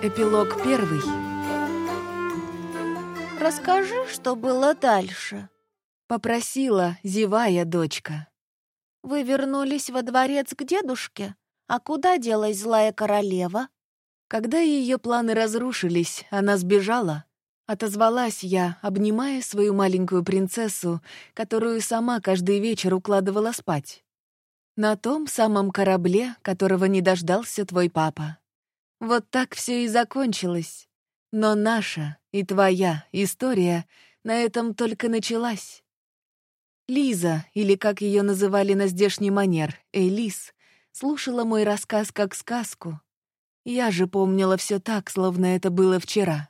Эпилог первый. «Расскажи, что было дальше», — попросила, зевая дочка. «Вы вернулись во дворец к дедушке? А куда делась злая королева?» Когда ее планы разрушились, она сбежала. Отозвалась я, обнимая свою маленькую принцессу, которую сама каждый вечер укладывала спать. На том самом корабле, которого не дождался твой папа. Вот так все и закончилось. Но наша и твоя история на этом только началась. Лиза, или как ее называли на здешний манер, Элис, слушала мой рассказ как сказку. Я же помнила все так, словно это было вчера.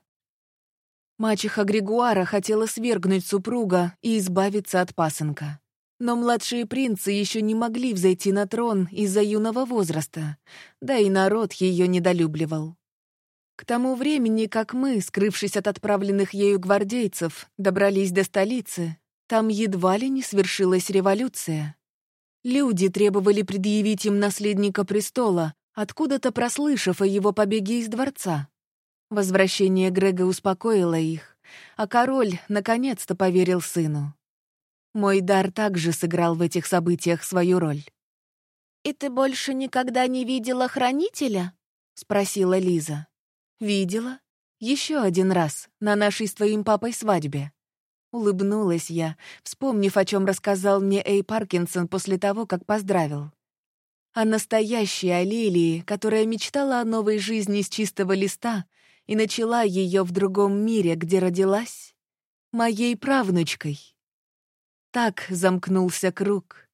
Мачеха Григуара хотела свергнуть супруга и избавиться от пасынка. Но младшие принцы еще не могли взойти на трон из-за юного возраста, да и народ ее недолюбливал. К тому времени, как мы, скрывшись от отправленных ею гвардейцев, добрались до столицы, там едва ли не свершилась революция. Люди требовали предъявить им наследника престола, откуда-то прослышав о его побеге из дворца. Возвращение Грега успокоило их, а король наконец-то поверил сыну. Мой дар также сыграл в этих событиях свою роль. «И ты больше никогда не видела хранителя?» — спросила Лиза. «Видела. Еще один раз, на нашей с твоим папой свадьбе». Улыбнулась я, вспомнив, о чем рассказал мне Эй Паркинсон после того, как поздравил. О настоящей Алилии, которая мечтала о новой жизни с чистого листа и начала ее в другом мире, где родилась, моей правнучкой. Так замкнулся круг.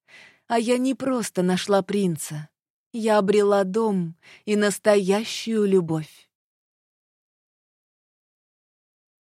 А я не просто нашла принца. Я обрела дом и настоящую любовь.